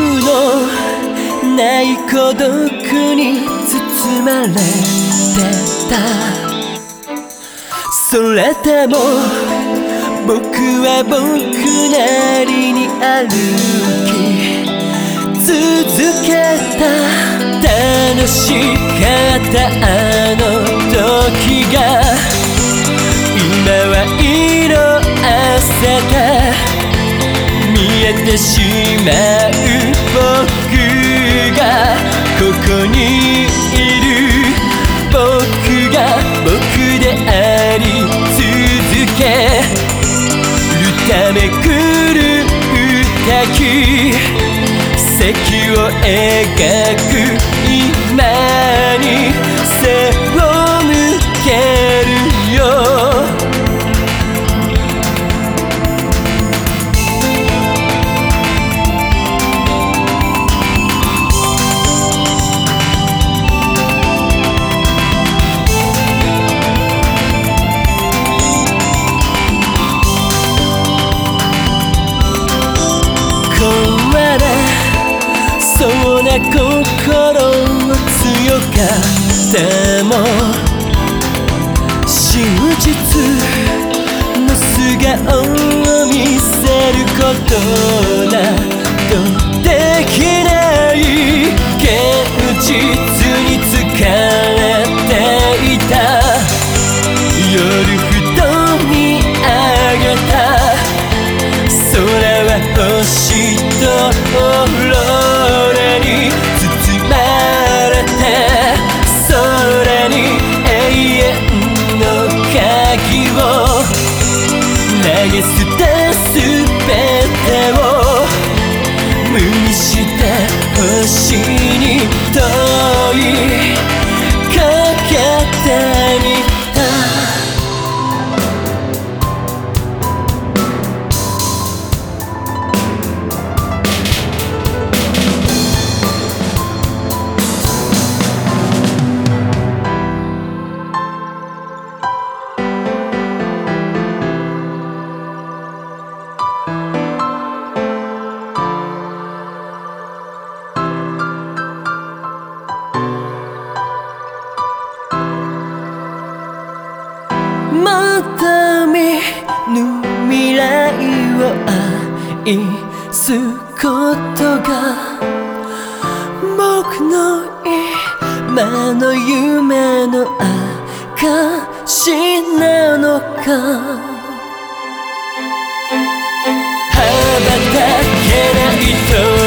のない孤独に包まれてたそれでも僕は僕なりに歩き続けた楽しかったあの時が今は色あせてえてしまう僕がここにいる僕が僕であり続けるためくる滝席を描く真実の素顔を見せることなどできない現実に疲れていた。夜ふと見上げた。空は星と投げ捨てすべてを無にして星に問いいすことが僕の今の夢の証なのか。羽ばたけないと